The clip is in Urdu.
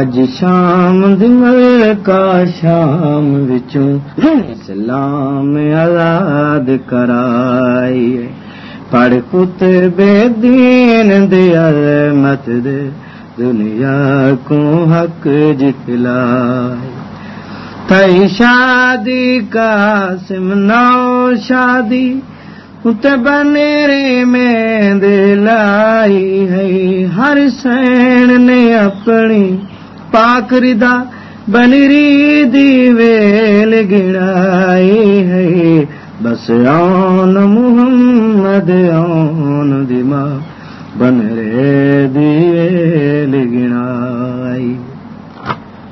اج شام دمل کا شام وچوں اسلام آزاد کرائی پڑھ پت بے دین دے عظمت دے دنیا کو حق جتلائی تئی شادی کا سمناؤ شادی بنیرے میں دلائی ہے ہر سین نے اپنی پاک ردا بنری دیل گڑائی ہے۔ بس آن محمد آن دما بن رے۔